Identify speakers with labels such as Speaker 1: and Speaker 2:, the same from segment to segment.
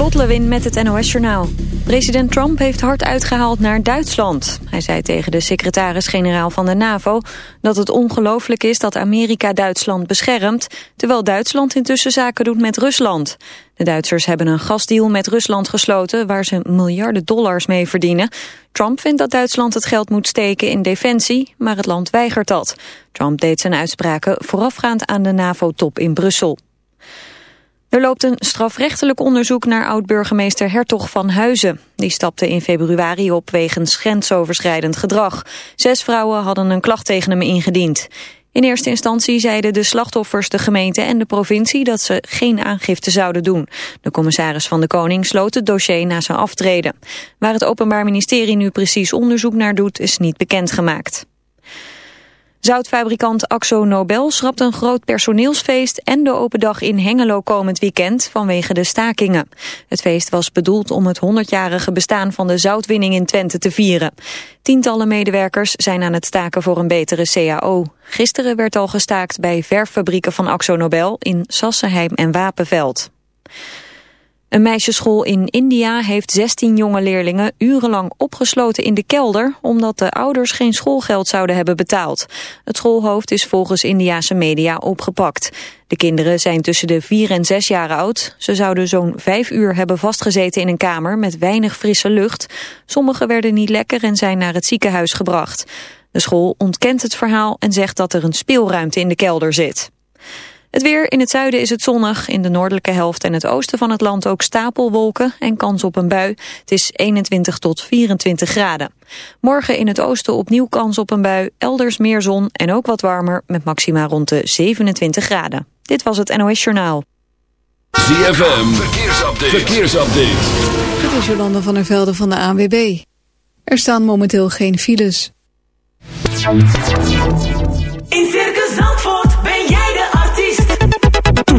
Speaker 1: Lot Lewin met het NOS Journaal. President Trump heeft hard uitgehaald naar Duitsland. Hij zei tegen de secretaris-generaal van de NAVO... dat het ongelooflijk is dat Amerika Duitsland beschermt... terwijl Duitsland intussen zaken doet met Rusland. De Duitsers hebben een gasdeal met Rusland gesloten... waar ze miljarden dollars mee verdienen. Trump vindt dat Duitsland het geld moet steken in defensie... maar het land weigert dat. Trump deed zijn uitspraken voorafgaand aan de NAVO-top in Brussel. Er loopt een strafrechtelijk onderzoek naar oud-burgemeester Hertog van Huizen. Die stapte in februari op wegens grensoverschrijdend gedrag. Zes vrouwen hadden een klacht tegen hem ingediend. In eerste instantie zeiden de slachtoffers, de gemeente en de provincie dat ze geen aangifte zouden doen. De commissaris van de Koning sloot het dossier na zijn aftreden. Waar het Openbaar Ministerie nu precies onderzoek naar doet is niet bekendgemaakt. Zoutfabrikant Axo Nobel schrapt een groot personeelsfeest en de open dag in Hengelo komend weekend vanwege de stakingen. Het feest was bedoeld om het 100-jarige bestaan van de zoutwinning in Twente te vieren. Tientallen medewerkers zijn aan het staken voor een betere CAO. Gisteren werd al gestaakt bij verffabrieken van Axo Nobel in Sassenheim en Wapenveld. Een meisjesschool in India heeft 16 jonge leerlingen urenlang opgesloten in de kelder omdat de ouders geen schoolgeld zouden hebben betaald. Het schoolhoofd is volgens Indiase media opgepakt. De kinderen zijn tussen de 4 en 6 jaar oud. Ze zouden zo'n 5 uur hebben vastgezeten in een kamer met weinig frisse lucht. Sommigen werden niet lekker en zijn naar het ziekenhuis gebracht. De school ontkent het verhaal en zegt dat er een speelruimte in de kelder zit. Het weer in het zuiden is het zonnig, in de noordelijke helft en het oosten van het land ook stapelwolken en kans op een bui. Het is 21 tot 24 graden. Morgen in het oosten opnieuw kans op een bui, elders meer zon en ook wat warmer met maxima rond de 27 graden. Dit was het NOS Journaal.
Speaker 2: ZFM, verkeersupdate. verkeersupdate.
Speaker 3: Dit is Jolanda van der Velde van de ANWB. Er staan momenteel geen files.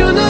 Speaker 4: shouldn't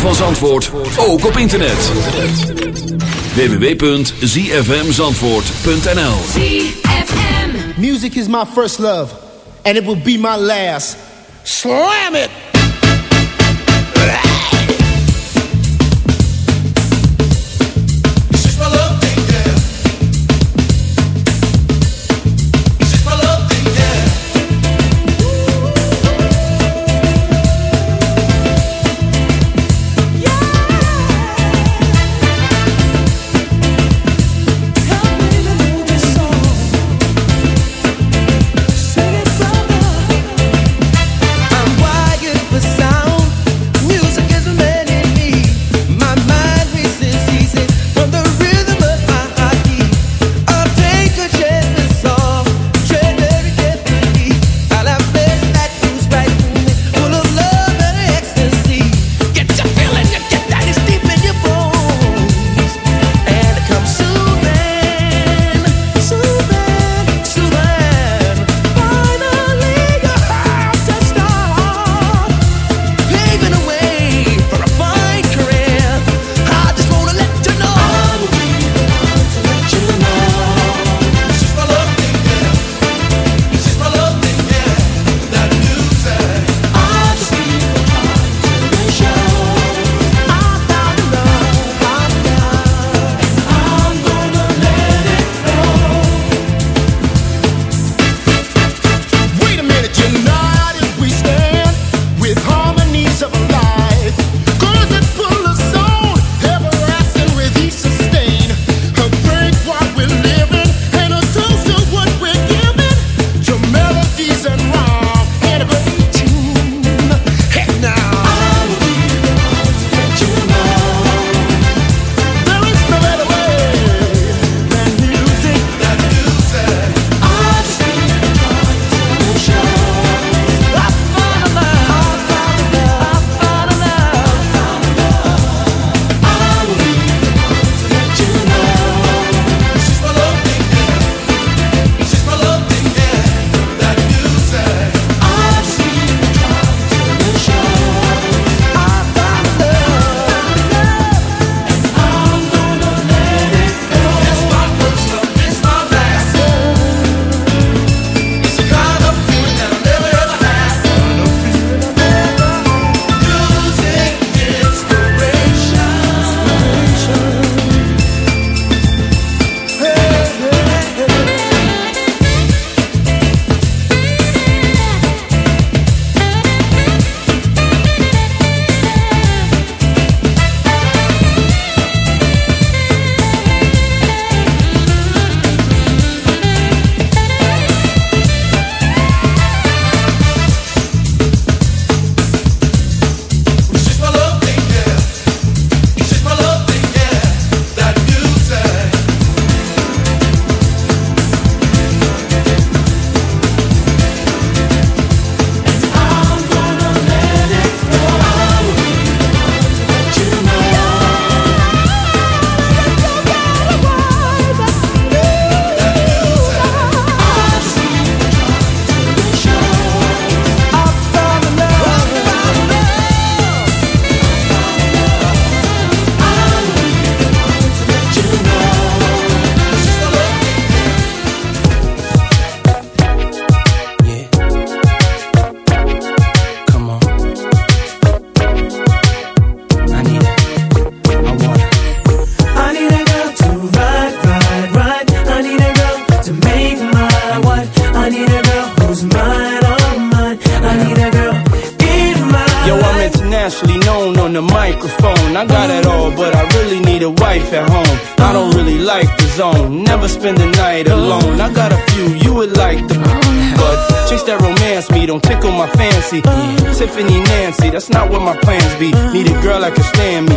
Speaker 2: Van Zandvoort ook op internet. www.zfmzandvoort.nl
Speaker 5: Music is my first love, and it will be my last. Slam it!
Speaker 6: I don't really like the zone, never spend the night alone. I got a few you would like the but chase that romance me don't tickle my fancy. Tiffany Nancy, that's not what my plans be. Need a girl that can stand me,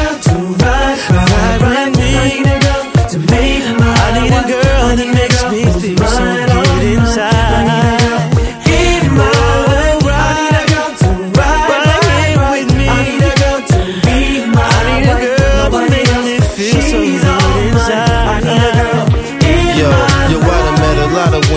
Speaker 7: My I need a girl that makes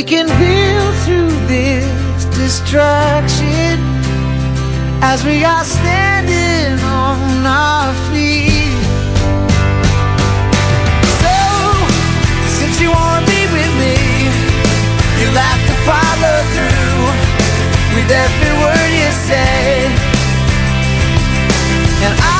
Speaker 7: We can
Speaker 8: build through this distraction as we are standing on our feet. So, since you want to be with me, you'll have to follow through with every word you say. And I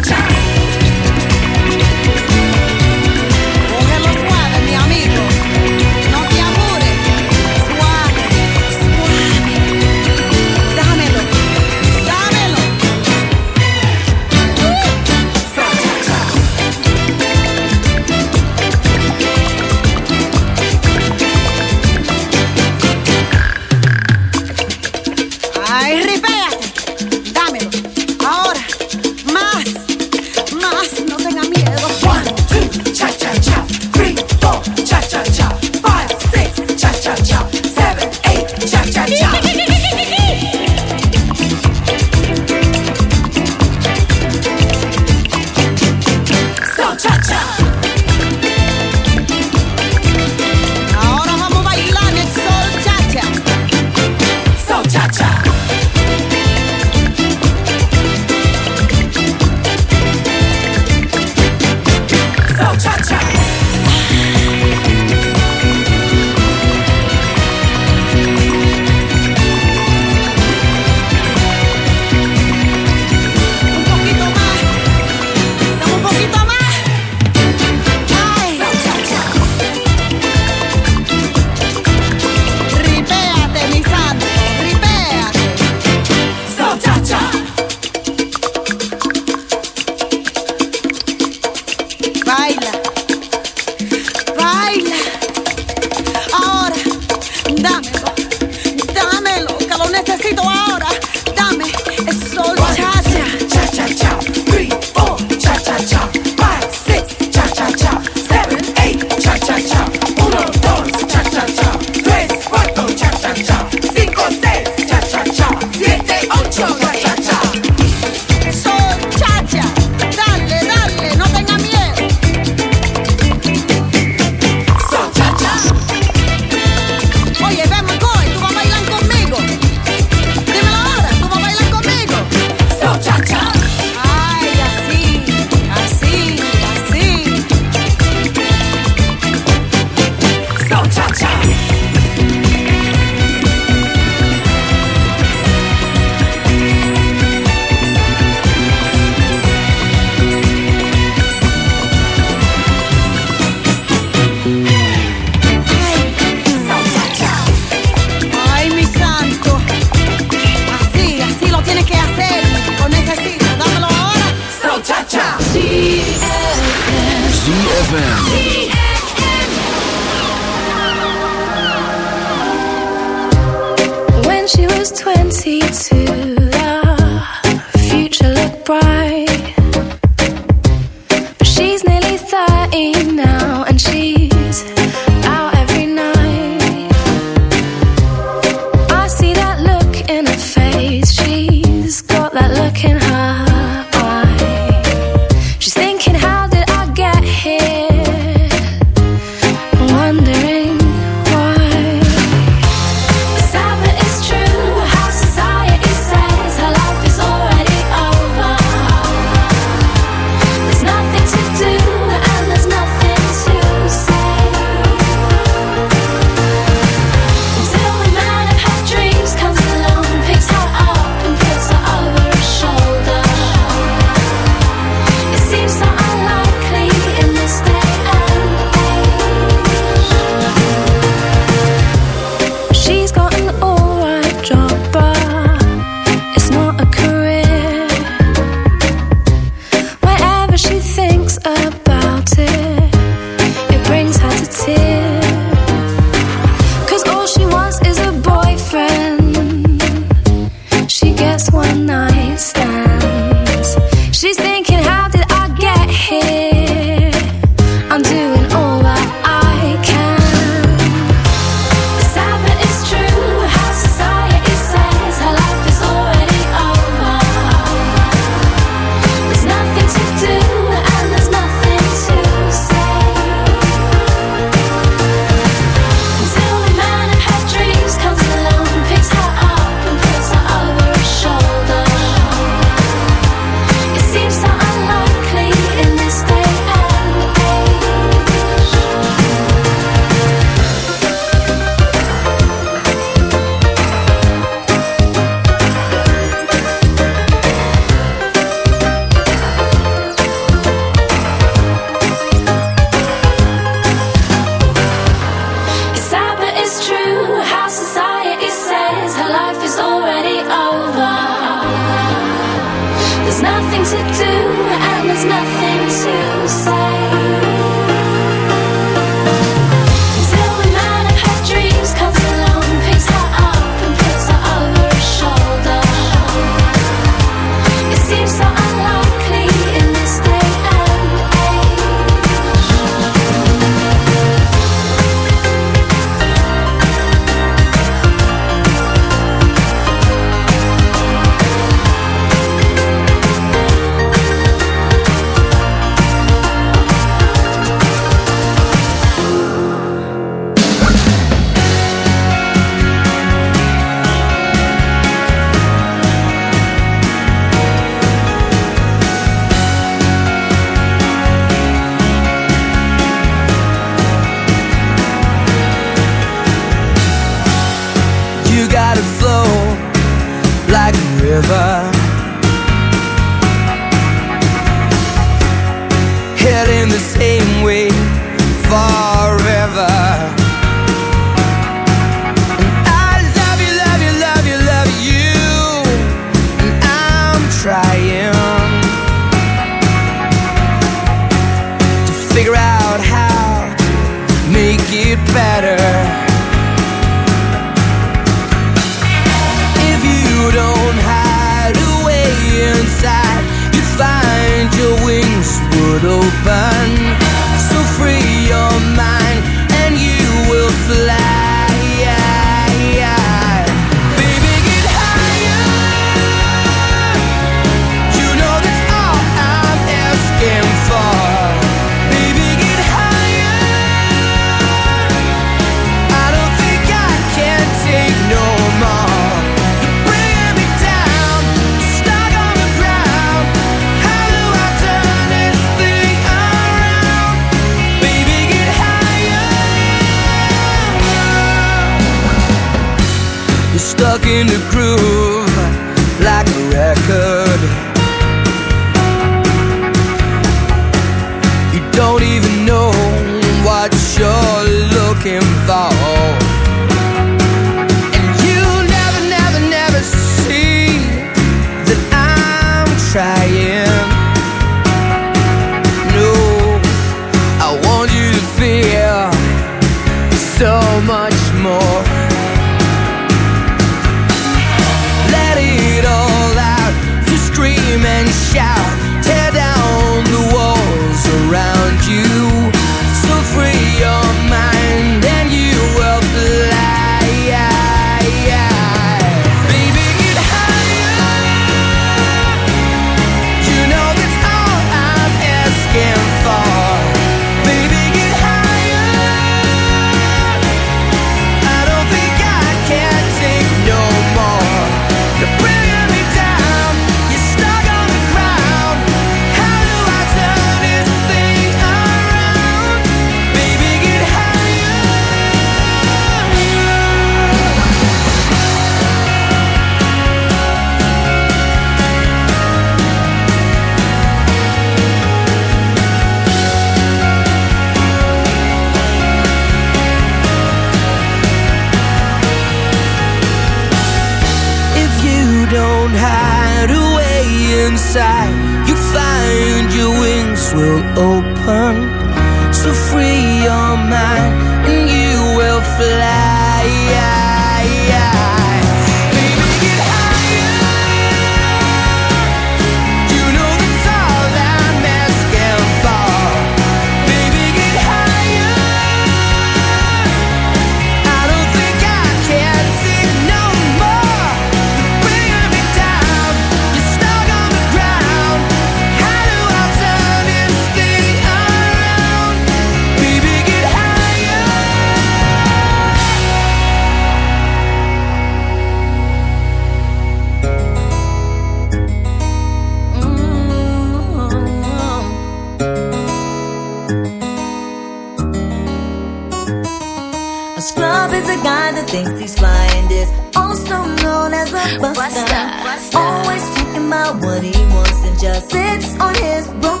Speaker 9: thinks he's flying is also known as a buster. buster, buster. Always talking about what he wants and just sits on his book.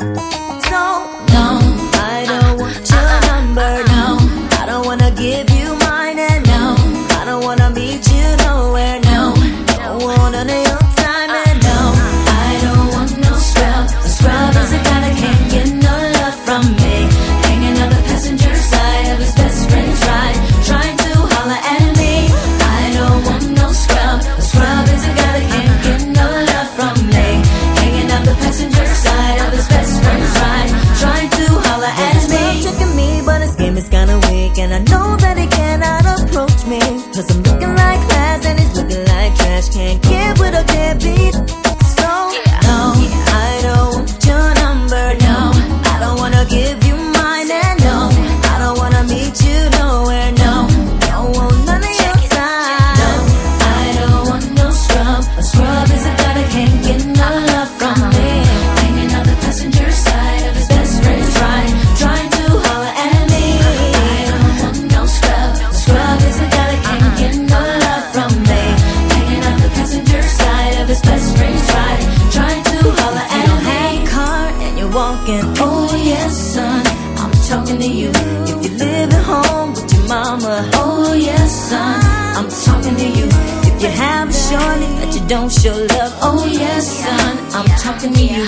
Speaker 9: So no, I don't want your uh-uh. number. Uh-uh. to me. You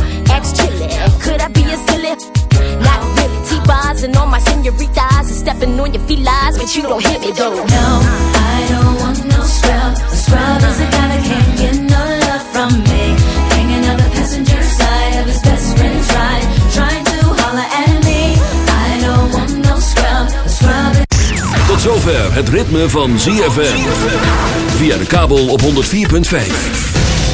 Speaker 10: And all my senoritas and stepping on your felines, but you don't hit me though.
Speaker 9: No, I don't want no scrub. The scrub is a guy that can't get no love from me. Hanging on the passenger side of his best friend's ride, trying to holler at me. I don't want no scrub. The scrub is
Speaker 2: Tot zover het ritme van ZFM. Via de kabel op 104.5.